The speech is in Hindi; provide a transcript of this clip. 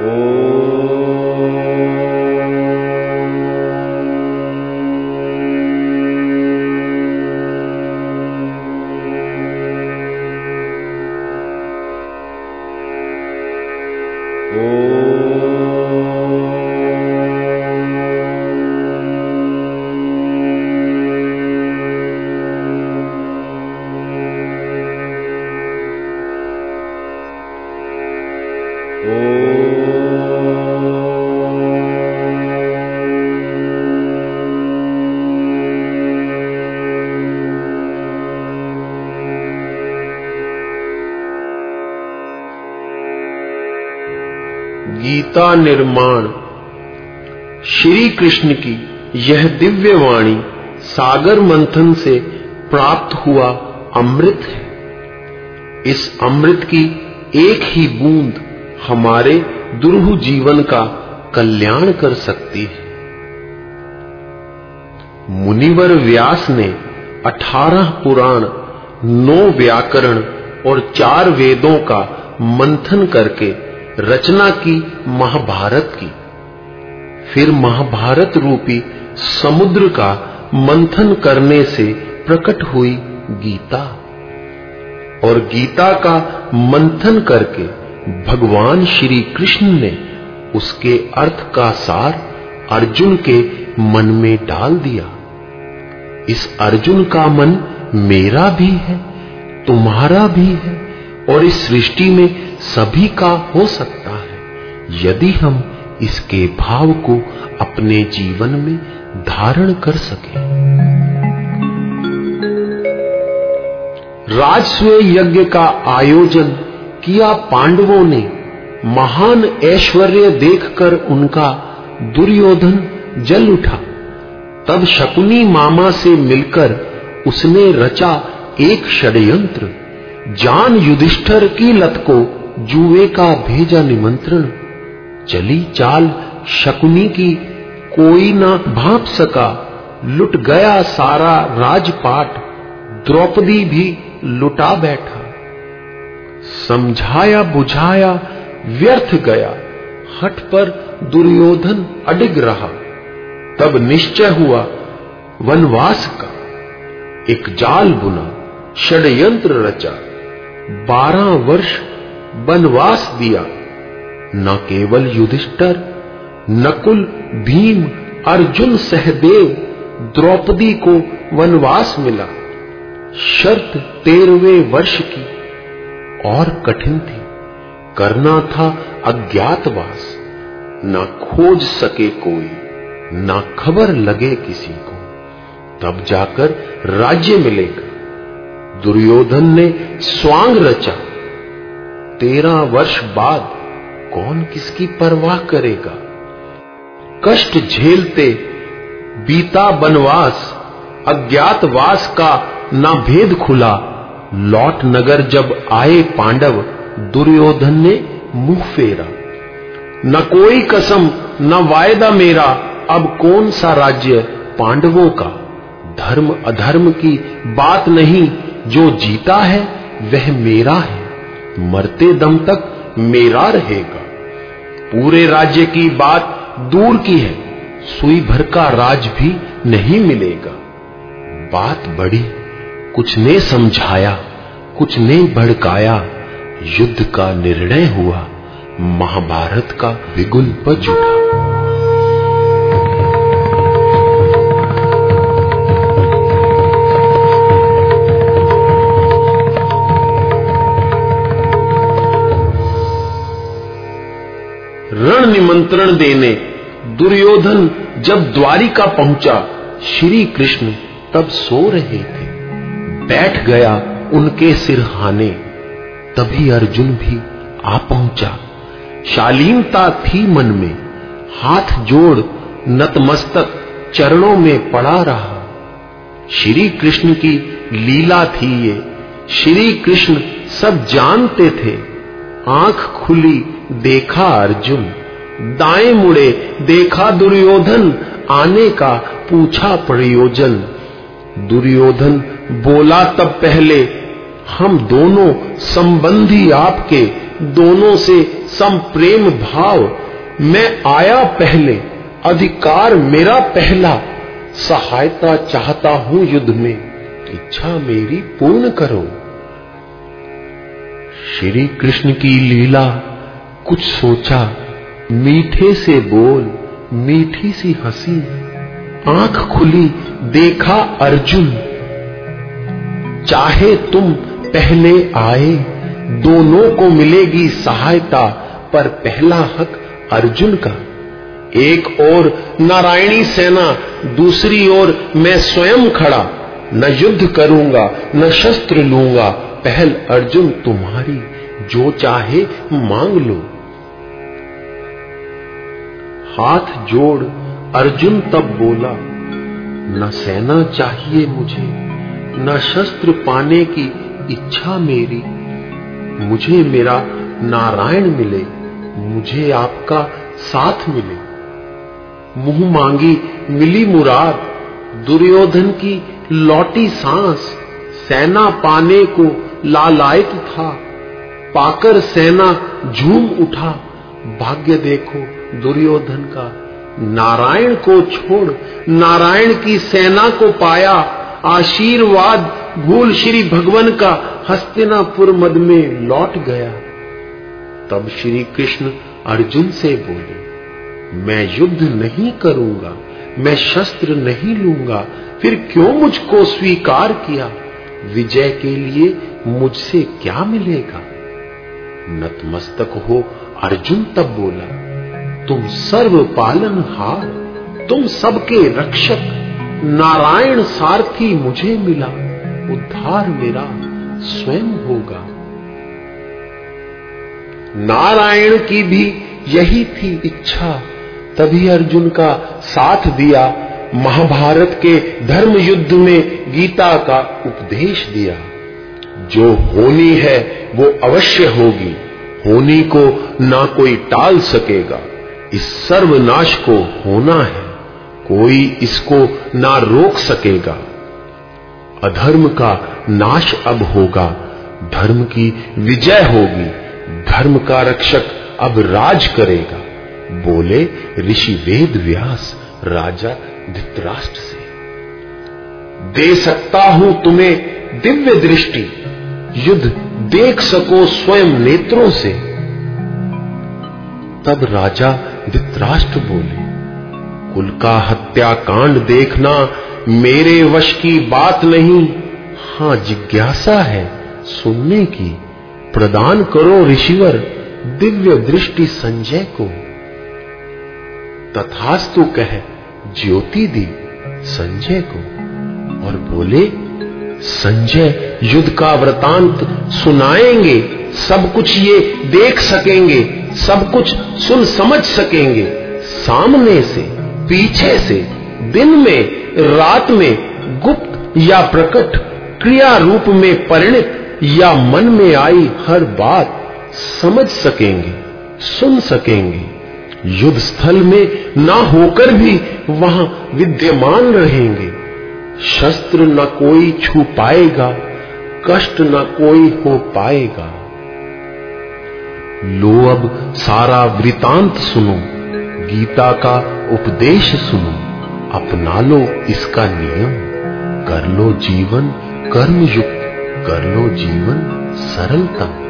Oh. गीता निर्माण। श्री कृष्ण की यह दिव्य वाणी सागर मंथन से प्राप्त हुआ अमृत है। इस अमृत की एक ही बूंद हमारे दुर्ह जीवन का कल्याण कर सकती है। मुनिवर व्यास ने अठारह पुराण, नौ व्याकरण और चार वेदों का मंथन करके रचना की, महाभारत की। फिर महाभारत रूपी समुद्र का मंथन करने से प्रकट हुई गीता। और गीता का मंथन करके भगवान श्री कृष्ण ने उसके अर्थ का सार अर्जुन के मन में डाल दिया। इस अर्जुन का मन मेरा भी है, तुम्हारा भी है, और इस सृष्टि में सभी का हो सकता है। यदि हम इसके भाव को अपने जीवन में धारण कर सके। राजस्व यज्ञ का आयोजन किया पांडवों ने। महान ऐश्वर्य देखकर उनका दुर्योधन जल उठा। तब शकुनी मामा से मिलकर उसने रचा एक षड्यंत्र। जान युधिष्ठर की लत को जुए का भेजा निमंत्रण। चली चाल शकुनी की कोई ना भाप सका। लुट गया सारा राजपाट। द्रौपदी भी लुटा बैठा। समझाया बुझाया व्यर्थ गया। हट पर दुर्योधन अडिग रहा। तब निश्चय हुआ वनवास का। एक जाल बुना, षड्यंत्र रचा। बारह वर्ष वनवास दिया। न केवल युधिष्ठर नकुल भीम, अर्जुन सहदेव, द्रौपदी को वनवास मिला। शर्त तेरहवें वर्ष की और कठिन थी। करना था अज्ञातवास। ना खोज सके कोई, ना खबर लगे किसी को। तब जाकर राज्य मिलेगा। दुर्योधन ने स्वांग रचा। तेरह वर्ष बाद कौन किसकी परवाह करेगा? कष्ट झेलते बीता बनवास, अज्ञातवास का ना भेद खुला। लौट नगर जब आए पांडव, दुर्योधन ने मुँह फेरा। न कोई कसम, न वायदा मेरा, अब कौन सा राज्य पांडवों का? धर्म अधर्म की बात नहीं, जो जीता है, वह मेरा है। मरते दम तक मेरा रहेगा। पूरे राज्य की बात दूर की है, सुई भर का राज भी नहीं मिलेगा। बात बड़ी कुछ ने समझाया, कुछ ने भड़काया। युद्ध का निर्णय हुआ, महाभारत का विगुल बज उठा। निमंत्रण देने। दुर्योधन जब द्वारिका पहुँचा, श्री कृष्ण तब सो रहे थे। बैठ गया उनके सिरहाने तभी अर्जुन भी आ पहुँचा। शालीनता थी मन में। हाथ जोड़ नतमस्तक चरणों में पड़ा रहा। श्री कृष्ण की लीला थी ये। श्री कृष्ण सब जानते थे। आँख खुली देखा अर्जुन। दाएँ मुड़े देखा दुर्योधन, आने का पूछा प्रयोजन। दुर्योधन बोला, तब पहले हम दोनों संबंधी आपके दोनों से सम प्रेम भाव। मैं आया पहले, अधिकार मेरा पहला। सहायता चाहता हूँ युद्ध में, इच्छा मेरी पूर्ण करो। श्री कृष्ण की लीला कुछ सोचा मीठे से बोल, मीठी सी हँसी। आँख खुली, देखा अर्जुन। चाहे तुम पहले आए, दोनों को मिलेगी सहायता, पर पहला हक अर्जुन का। एक और नारायणी सेना, दूसरी ओर मैं स्वयं खड़ा। न युद्ध करूँगा, न शस्त्र लूँगा, पहल अर्जुन तुम्हारी, जो चाहे मांग लो। हाथ जोड़, अर्जुन तब बोला, न सेना चाहिए मुझे, न शस्त्र पाने की इच्छा मेरी। मुझे मेरा नारायण मिले, मुझे आपका साथ मिले। मुँह मांगी मिली मुराद दुर्योधन की लौटी सांस, सेना पाने को लालायत था। पाकर सेना झूम उठा, भाग्य देखो दुर्योधन का नारायण को छोड़, नारायण की सेना को पाया, आशीर्वाद भूल श्री भगवान का हस्तिनापुर मद में लौट गया। तब श्री कृष्ण अर्जुन से बोले, मैं युद्ध नहीं करूँगा, मैं शस्त्र नहीं लूँगा, फिर क्यों मुझको स्वीकार किया? विजय के लिए मुझसे क्या मिलेगा? नतमस्तक हो अर्जुन तब बोला तुम सर्व पालन हार, तुम सबके रक्षक, नारायण सारथी मुझे मिला, उद्धार मेरा स्वयं होगा। नारायण की भी यही थी इच्छा, तभी अर्जुन का साथ दिया, महाभारत के धर्म युद्ध में गीता का उपदेश दिया। जो होनी है, वो अवश्य होगी, होनी को ना कोई टाल सकेगा। इस सर्वनाश को होना है। कोई इसको ना रोक सकेगा। अधर्म का नाश अब होगा। धर्म की विजय होगी। धर्म का रक्षक अब राज करेगा। बोले ऋषि वेद व्यास, राजा धित्राष्ट्र से। दे सकता हूँ तुम्हें दिव्य दृष्टि। युद्ध देख सको स्वयं नेत्रों से। तब राजा धित्राष्ट्र बोले कुल का हत्या कांड देखना मेरे वश की बात नहीं। हाँ, जिज्ञासा है सुनने की। प्रदान करो ऋषिवर दिव्य दृष्टि संजय को। तथास्तु कह ज्योति दी संजय को और बोले, संजय, युद्ध का वृतांत सुनाएँगे, सब कुछ ये देख सकेंगे। सब कुछ सुन समझ सकेंगे। सामने से, पीछे से, दिन में, रात में, गुप्त या प्रकट, क्रिया रूप में परिणित या मन में आई हर बात समझ सकेंगे, सुन सकेंगे। युद्ध स्थल में ना होकर भी वहाँ विद्यमान रहेंगे। शस्त्र न कोई छू पाएगा, कष्ट न कोई हो पाएगा। लो अब सारा वृतांत सुनो, गीता का उपदेश सुनो, अपना लो इसका नियम, कर लो जीवन कर्म युक्त कर लो जीवन सरलता